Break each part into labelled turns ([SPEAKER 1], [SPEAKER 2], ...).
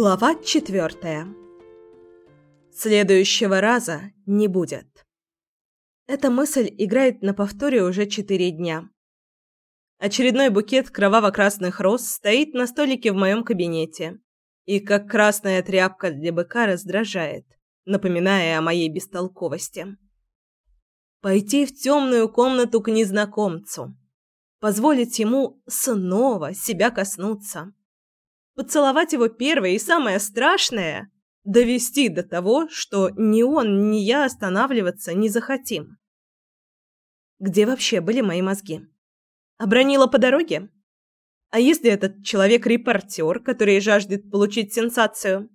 [SPEAKER 1] Глава четвертая. Следующего раза не будет. Эта мысль играет на повторе уже четыре дня. Очередной букет кроваво-красных роз стоит на столике в моем кабинете и, как красная тряпка для быка, раздражает, напоминая о моей бестолковости. Пойти в темную комнату к незнакомцу, позволить ему снова себя коснуться – поцеловать его первое и самое страшное – довести до того, что ни он, ни я останавливаться не захотим. Где вообще были мои мозги? Обронила по дороге? А если этот человек репортер, который жаждет получить сенсацию?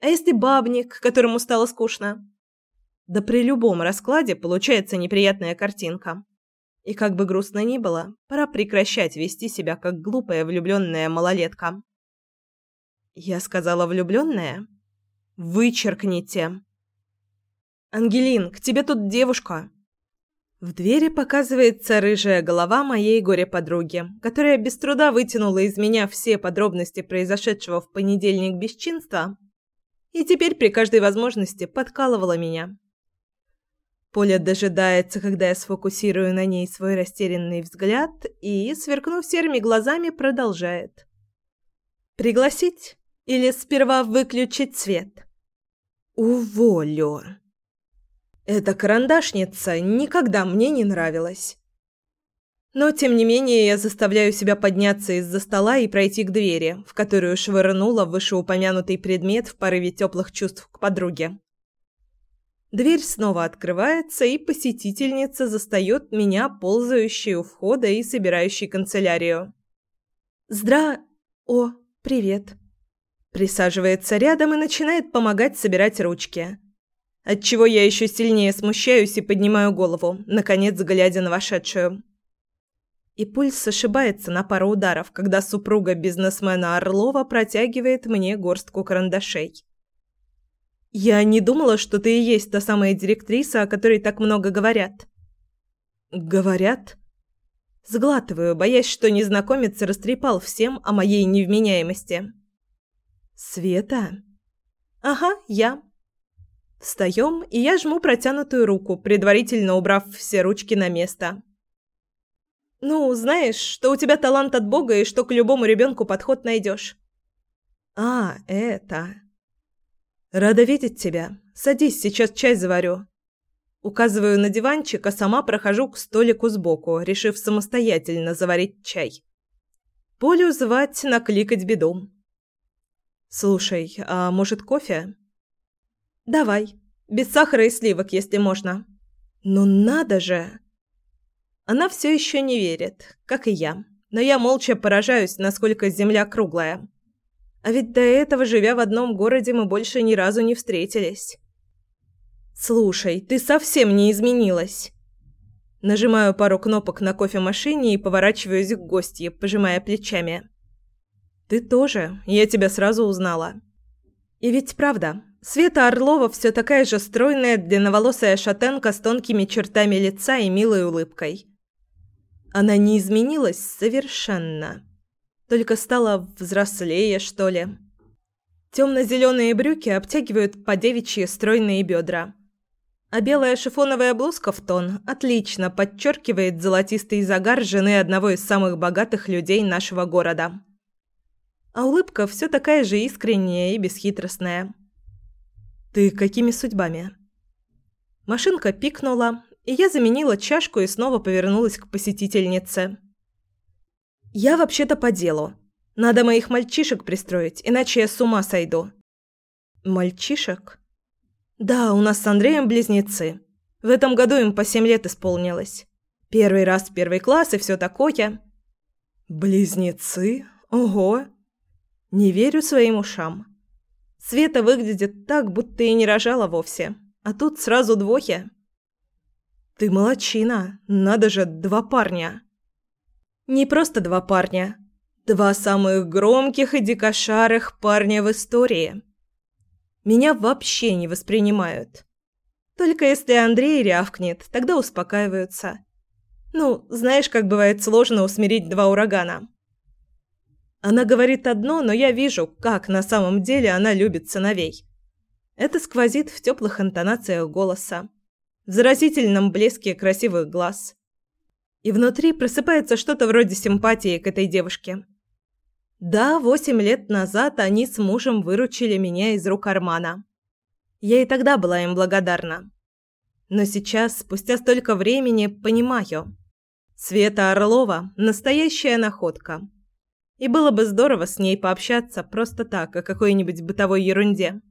[SPEAKER 1] А если бабник, которому стало скучно? Да при любом раскладе получается неприятная картинка. И как бы грустно ни было, пора прекращать вести себя как глупая влюбленная малолетка. Я сказала влюбленная? Вычеркните. Ангелин, к тебе тут девушка. В двери показывается рыжая голова моей горе-подруги, которая без труда вытянула из меня все подробности произошедшего в понедельник бесчинства и теперь при каждой возможности подкалывала меня. Поля дожидается, когда я сфокусирую на ней свой растерянный взгляд и, сверкнув серыми глазами, продолжает. «Пригласить?» Или сперва выключить свет? Уволю. Эта карандашница никогда мне не нравилась. Но, тем не менее, я заставляю себя подняться из-за стола и пройти к двери, в которую швырнула вышеупомянутый предмет в порыве теплых чувств к подруге. Дверь снова открывается, и посетительница застает меня, ползающей у входа и собирающей канцелярию. «Здра... О, привет!» Присаживается рядом и начинает помогать собирать ручки. Отчего я еще сильнее смущаюсь и поднимаю голову, наконец глядя на вошедшую. И пульс ошибается на пару ударов, когда супруга бизнесмена Орлова протягивает мне горстку карандашей. «Я не думала, что ты и есть та самая директриса, о которой так много говорят». «Говорят?» Сглатываю, боясь, что незнакомец растрепал всем о моей невменяемости. «Света?» «Ага, я». Встаем, и я жму протянутую руку, предварительно убрав все ручки на место. «Ну, знаешь, что у тебя талант от Бога и что к любому ребенку подход найдешь». «А, это...» «Рада видеть тебя. Садись, сейчас чай заварю». Указываю на диванчик, а сама прохожу к столику сбоку, решив самостоятельно заварить чай. Полю звать накликать беду. «Слушай, а может кофе?» «Давай. Без сахара и сливок, если можно». «Ну надо же!» Она все еще не верит, как и я. Но я молча поражаюсь, насколько земля круглая. А ведь до этого, живя в одном городе, мы больше ни разу не встретились. «Слушай, ты совсем не изменилась!» Нажимаю пару кнопок на кофемашине и поворачиваюсь к гостье, пожимая плечами. «Ты тоже. Я тебя сразу узнала». И ведь правда, Света Орлова все такая же стройная, длинноволосая шатенка с тонкими чертами лица и милой улыбкой. Она не изменилась совершенно. Только стала взрослее, что ли. Темно-зеленые брюки обтягивают по девичьи стройные бедра. А белая шифоновая блузка в тон отлично подчеркивает золотистый загар жены одного из самых богатых людей нашего города а улыбка все такая же искренняя и бесхитростная. «Ты какими судьбами?» Машинка пикнула, и я заменила чашку и снова повернулась к посетительнице. «Я вообще-то по делу. Надо моих мальчишек пристроить, иначе я с ума сойду». «Мальчишек?» «Да, у нас с Андреем близнецы. В этом году им по семь лет исполнилось. Первый раз в первый класс и все такое». «Близнецы? Ого!» Не верю своим ушам. Света выглядит так, будто и не рожала вовсе. А тут сразу двое. Ты молочина. Надо же, два парня. Не просто два парня. Два самых громких и дикошарых парня в истории. Меня вообще не воспринимают. Только если Андрей рявкнет, тогда успокаиваются. Ну, знаешь, как бывает сложно усмирить два урагана. Она говорит одно, но я вижу, как на самом деле она любит сыновей. Это сквозит в теплых интонациях голоса, в заразительном блеске красивых глаз. И внутри просыпается что-то вроде симпатии к этой девушке. Да, восемь лет назад они с мужем выручили меня из рук Армана. Я и тогда была им благодарна. Но сейчас, спустя столько времени, понимаю. Света Орлова – настоящая находка. И было бы здорово с ней пообщаться просто так, о какой-нибудь бытовой ерунде.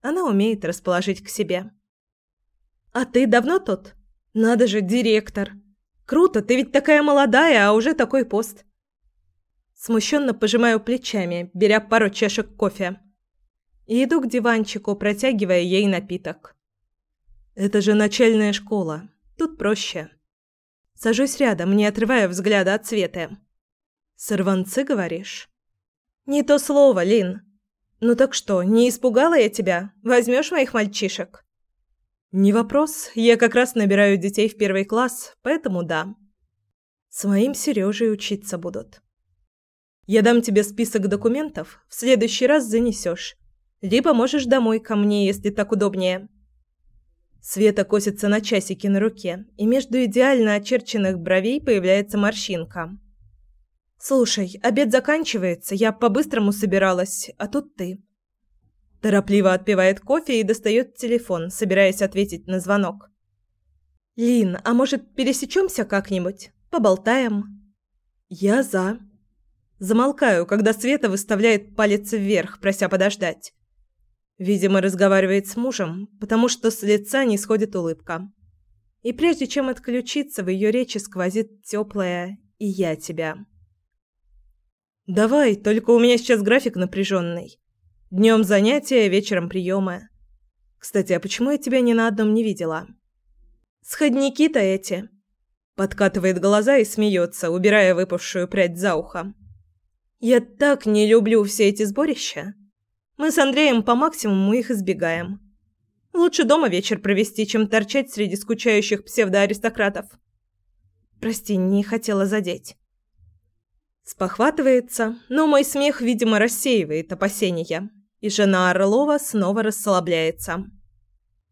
[SPEAKER 1] Она умеет расположить к себе. «А ты давно тут? Надо же, директор! Круто, ты ведь такая молодая, а уже такой пост!» Смущенно пожимаю плечами, беря пару чашек кофе. И иду к диванчику, протягивая ей напиток. «Это же начальная школа. Тут проще». Сажусь рядом, не отрывая взгляда от Светы. «Сорванцы, говоришь?» «Не то слово, Лин. Ну так что, не испугала я тебя? Возьмешь моих мальчишек?» «Не вопрос. Я как раз набираю детей в первый класс, поэтому да. С моим Сережей учиться будут. Я дам тебе список документов, в следующий раз занесешь. Либо можешь домой ко мне, если так удобнее». Света косится на часики на руке, и между идеально очерченных бровей появляется морщинка. «Слушай, обед заканчивается, я по-быстрому собиралась, а тут ты». Торопливо отпивает кофе и достает телефон, собираясь ответить на звонок. «Лин, а может, пересечемся как-нибудь? Поболтаем?» «Я за». Замолкаю, когда Света выставляет палец вверх, прося подождать. Видимо, разговаривает с мужем, потому что с лица не сходит улыбка. И прежде чем отключиться, в ее речи сквозит теплое «и я тебя». «Давай, только у меня сейчас график напряженный. Днем занятия, вечером приемы. Кстати, а почему я тебя ни на одном не видела?» «Сходники-то эти!» Подкатывает глаза и смеется, убирая выпавшую прядь за ухо. «Я так не люблю все эти сборища. Мы с Андреем по максимуму их избегаем. Лучше дома вечер провести, чем торчать среди скучающих псевдоаристократов. Прости, не хотела задеть». Спохватывается, но мой смех, видимо, рассеивает опасения, и жена Орлова снова расслабляется.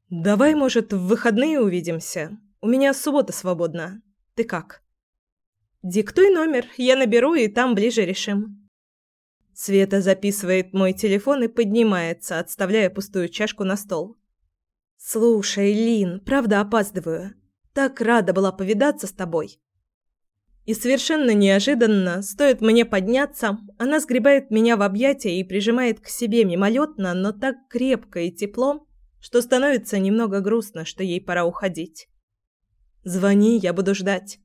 [SPEAKER 1] «Давай, может, в выходные увидимся? У меня суббота свободна. Ты как?» «Диктуй номер, я наберу, и там ближе решим». Света записывает мой телефон и поднимается, отставляя пустую чашку на стол. «Слушай, Лин, правда опаздываю. Так рада была повидаться с тобой. И совершенно неожиданно, стоит мне подняться, она сгребает меня в объятия и прижимает к себе мимолетно, но так крепко и тепло, что становится немного грустно, что ей пора уходить. «Звони, я буду ждать».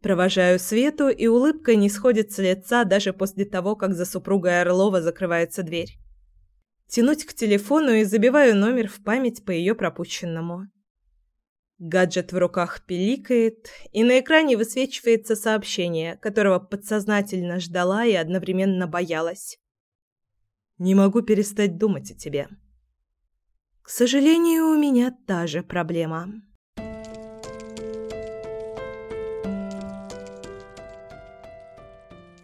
[SPEAKER 1] Провожаю Свету, и улыбка не сходит с лица даже после того, как за супругой Орлова закрывается дверь. Тянуть к телефону и забиваю номер в память по ее пропущенному. Гаджет в руках пиликает, и на экране высвечивается сообщение, которого подсознательно ждала и одновременно боялась. «Не могу перестать думать о тебе». К сожалению, у меня та же проблема.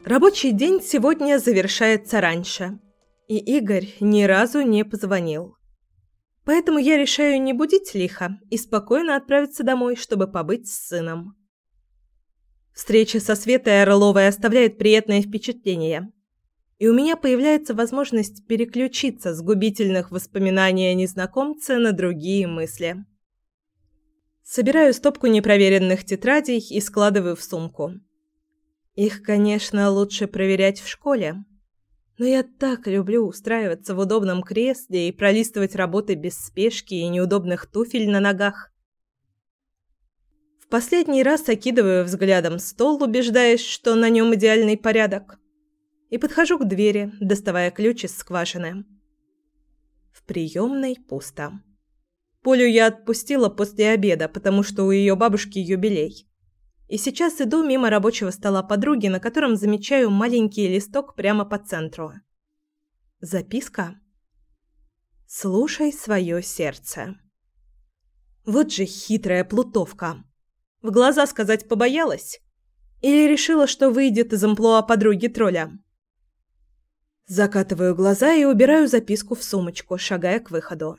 [SPEAKER 1] Рабочий день сегодня завершается раньше, и Игорь ни разу не позвонил. Поэтому я решаю не будить лихо и спокойно отправиться домой, чтобы побыть с сыном. Встреча со Светой Орловой оставляет приятное впечатление. И у меня появляется возможность переключиться с губительных воспоминаний о незнакомце на другие мысли. Собираю стопку непроверенных тетрадей и складываю в сумку. Их, конечно, лучше проверять в школе. Но я так люблю устраиваться в удобном кресле и пролистывать работы без спешки и неудобных туфель на ногах. В последний раз окидываю взглядом стол, убеждаясь, что на нем идеальный порядок, и подхожу к двери, доставая ключ из скважины. В приемной пусто. Полю я отпустила после обеда, потому что у ее бабушки юбилей. И сейчас иду мимо рабочего стола подруги, на котором замечаю маленький листок прямо по центру. Записка. «Слушай свое сердце». Вот же хитрая плутовка. В глаза сказать побоялась. Или решила, что выйдет из амплуа подруги тролля? Закатываю глаза и убираю записку в сумочку, шагая к выходу.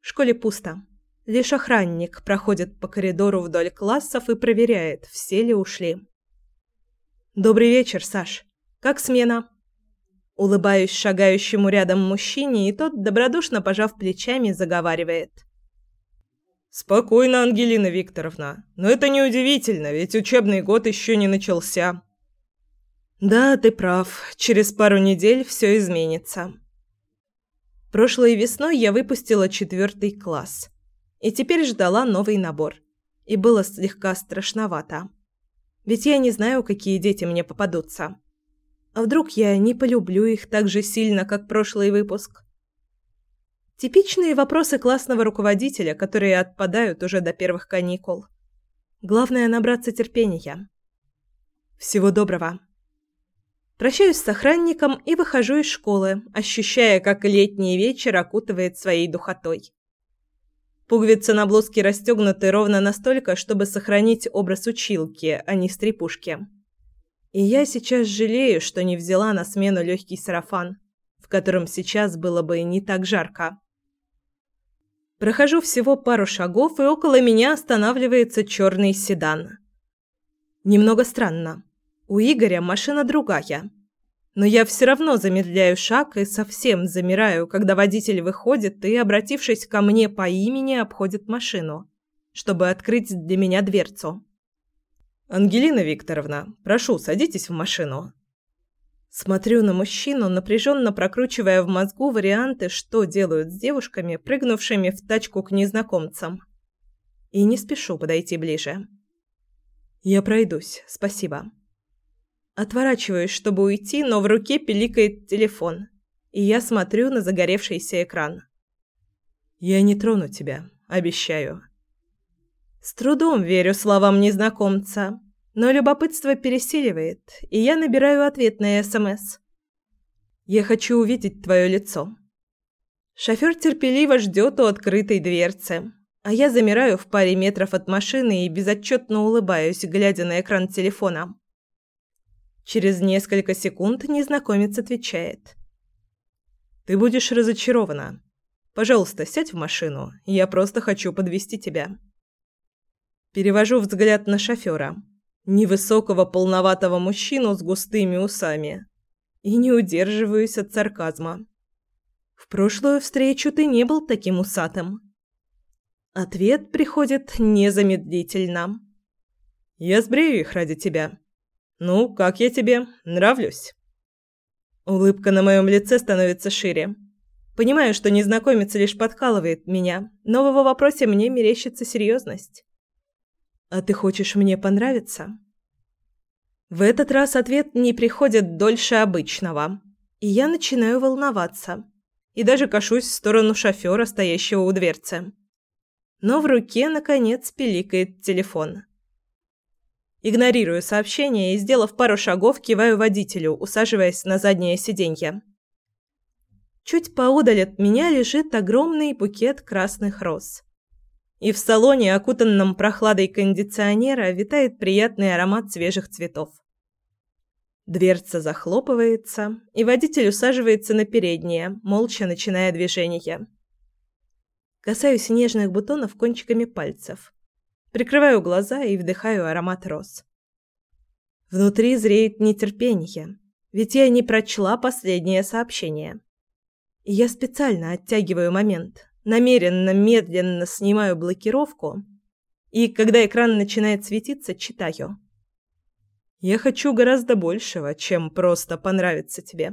[SPEAKER 1] В школе пусто. Лишь охранник проходит по коридору вдоль классов и проверяет, все ли ушли. «Добрый вечер, Саш. Как смена?» Улыбаюсь шагающему рядом мужчине, и тот, добродушно пожав плечами, заговаривает.
[SPEAKER 2] «Спокойно, Ангелина Викторовна. Но это неудивительно, ведь учебный год еще не начался».
[SPEAKER 1] «Да, ты прав. Через пару недель все изменится». Прошлой весной я выпустила четвертый класс. И теперь ждала новый набор. И было слегка страшновато. Ведь я не знаю, какие дети мне попадутся. А вдруг я не полюблю их так же сильно, как прошлый выпуск? Типичные вопросы классного руководителя, которые отпадают уже до первых каникул. Главное набраться терпения. Всего доброго. Прощаюсь с охранником и выхожу из школы, ощущая, как летний вечер окутывает своей духотой. Пуговицы на блузке расстегнуты ровно настолько, чтобы сохранить образ училки, а не стрипушки. И я сейчас жалею, что не взяла на смену легкий сарафан, в котором сейчас было бы не так жарко. Прохожу всего пару шагов, и около меня останавливается черный седан. Немного странно. У Игоря машина другая. Но я все равно замедляю шаг и совсем замираю, когда водитель выходит и, обратившись ко мне по имени, обходит машину, чтобы открыть для меня дверцу.
[SPEAKER 2] «Ангелина Викторовна, прошу, садитесь в машину».
[SPEAKER 1] Смотрю на мужчину, напряженно прокручивая в мозгу варианты, что делают с девушками, прыгнувшими в тачку к незнакомцам. И не спешу подойти ближе. «Я пройдусь, спасибо». Отворачиваюсь, чтобы уйти, но в руке пиликает телефон, и я смотрю на загоревшийся экран. «Я не трону тебя, обещаю». С трудом верю словам незнакомца, но любопытство пересиливает, и я набираю ответное СМС. «Я хочу увидеть твое лицо». Шофер терпеливо ждет у открытой дверцы, а я замираю в паре метров от машины и безотчетно улыбаюсь, глядя на экран телефона. Через несколько секунд незнакомец отвечает. «Ты будешь разочарована. Пожалуйста, сядь в машину. Я просто хочу подвести тебя». Перевожу взгляд на шофера. Невысокого полноватого мужчину с густыми усами. И не удерживаюсь от сарказма. «В прошлую встречу ты не был таким усатым». Ответ приходит незамедлительно. «Я сбрею их ради тебя». «Ну, как я тебе? Нравлюсь?» Улыбка на моем лице становится шире. Понимаю, что незнакомец лишь подкалывает меня, но в его вопросе мне мерещится серьезность. «А ты хочешь мне понравиться?» В этот раз ответ не приходит дольше обычного, и я начинаю волноваться. И даже кашусь в сторону шофера, стоящего у дверцы. Но в руке, наконец, пиликает телефон. Игнорирую сообщение и, сделав пару шагов, киваю водителю, усаживаясь на заднее сиденье. Чуть поодаль от меня лежит огромный букет красных роз. И в салоне, окутанном прохладой кондиционера, витает приятный аромат свежих цветов. Дверца захлопывается, и водитель усаживается на переднее, молча начиная движение. Касаюсь нежных бутонов кончиками пальцев. Прикрываю глаза и вдыхаю аромат роз. Внутри зреет нетерпение, ведь я не прочла последнее сообщение. Я специально оттягиваю момент, намеренно медленно снимаю блокировку и, когда экран начинает светиться, читаю. «Я хочу гораздо большего, чем просто понравиться тебе».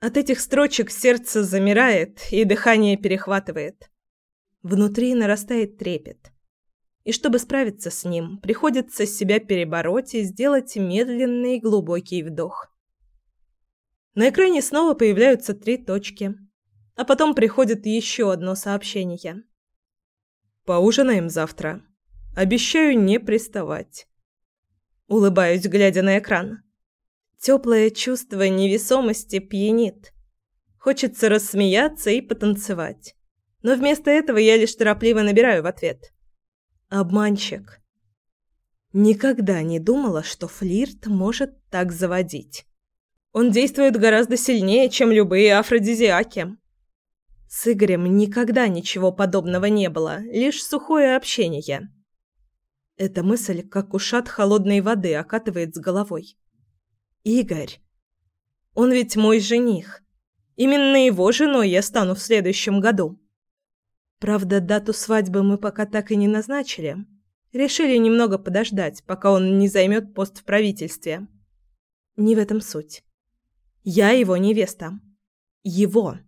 [SPEAKER 1] От этих строчек сердце замирает и дыхание перехватывает. Внутри нарастает трепет. И чтобы справиться с ним, приходится себя перебороть и сделать медленный глубокий вдох. На экране снова появляются три точки, а потом приходит еще одно сообщение. «Поужинаем завтра. Обещаю не приставать». Улыбаюсь, глядя на экран. Теплое чувство невесомости пьянит. Хочется рассмеяться и потанцевать. Но вместо этого я лишь торопливо набираю в ответ. Обманщик. Никогда не думала, что флирт может так заводить. Он действует гораздо сильнее, чем любые афродизиаки. С Игорем никогда ничего подобного не было, лишь сухое общение. Эта мысль, как ушат холодной воды, окатывает с головой. Игорь. Он ведь мой жених. Именно его женой я стану в следующем году. Правда, дату свадьбы мы пока так и не назначили. Решили немного подождать, пока он не займет пост в правительстве. Не в этом суть. Я его невеста. Его.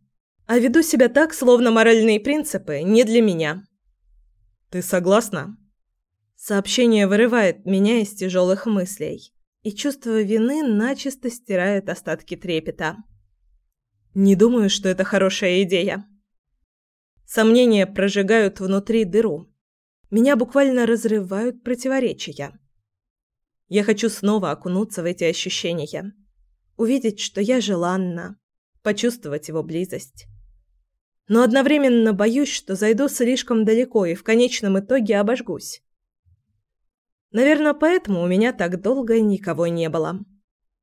[SPEAKER 1] А веду себя так, словно моральные принципы не для меня.
[SPEAKER 2] Ты согласна?
[SPEAKER 1] Сообщение вырывает меня из тяжелых мыслей, и чувство вины начисто стирает остатки трепета. Не думаю, что это хорошая идея. Сомнения прожигают внутри дыру. Меня буквально разрывают противоречия. Я хочу снова окунуться в эти ощущения. Увидеть, что я желанна. Почувствовать его близость. Но одновременно боюсь, что зайду слишком далеко и в конечном итоге обожгусь. Наверное, поэтому у меня так долго никого не было.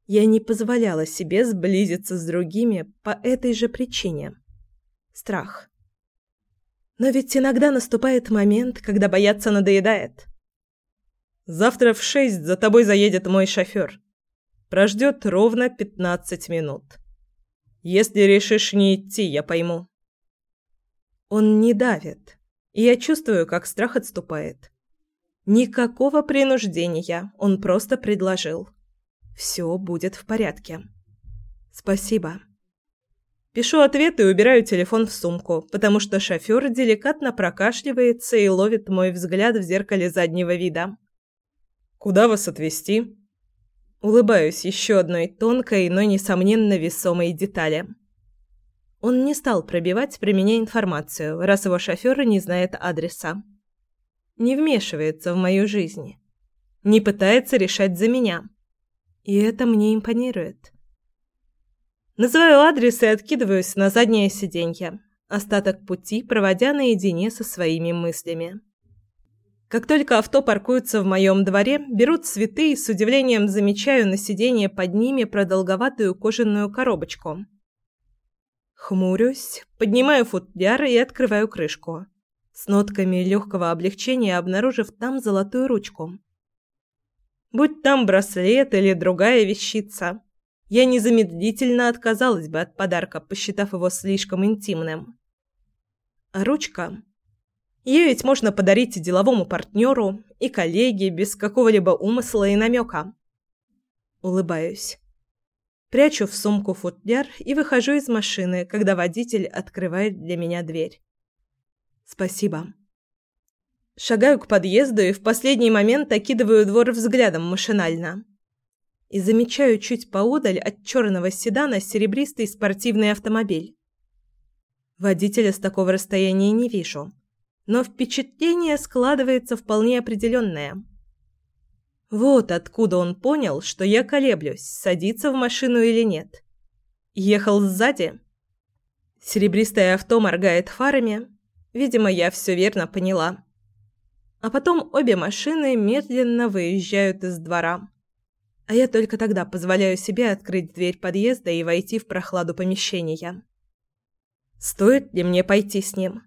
[SPEAKER 1] Я не позволяла себе сблизиться с другими по этой же причине. Страх. Но ведь иногда наступает момент, когда бояться надоедает.
[SPEAKER 2] Завтра в шесть за тобой заедет мой шофер. Прождет ровно пятнадцать минут. Если решишь не идти, я пойму.
[SPEAKER 1] Он не давит, и я чувствую, как страх отступает. Никакого принуждения, он просто предложил. Все будет в порядке. Спасибо. Пишу ответ и убираю телефон в сумку, потому что шофер деликатно прокашливается и ловит мой взгляд в зеркале заднего вида.
[SPEAKER 2] «Куда вас отвезти?»
[SPEAKER 1] Улыбаюсь еще одной тонкой, но, несомненно, весомой детали. Он не стал пробивать при меня информацию, раз его шофер не знает адреса не вмешивается в мою жизнь, не пытается решать за меня. И это мне импонирует. Называю адрес и откидываюсь на заднее сиденье, остаток пути проводя наедине со своими мыслями. Как только авто паркуется в моем дворе, берут цветы и с удивлением замечаю на сиденье под ними продолговатую кожаную коробочку. Хмурюсь, поднимаю футляр и открываю крышку с нотками легкого облегчения обнаружив там золотую ручку. Будь там браслет или другая вещица, я незамедлительно отказалась бы от подарка, посчитав его слишком интимным. А ручка? Ее ведь можно подарить деловому партнеру и коллеге без какого-либо умысла и намека. Улыбаюсь. Прячу в сумку футляр и выхожу из машины, когда водитель открывает для меня дверь. Спасибо. Шагаю к подъезду и в последний момент окидываю двор взглядом машинально. И замечаю чуть поодаль от черного седана серебристый спортивный автомобиль. Водителя с такого расстояния не вижу, но впечатление складывается вполне определенное. Вот откуда он понял, что я колеблюсь, садиться в машину или нет. Ехал сзади. Серебристое авто моргает фарами, Видимо, я все верно поняла. А потом обе машины медленно выезжают из двора. А я только тогда позволяю себе открыть дверь подъезда и войти в прохладу помещения. Стоит ли мне пойти с ним?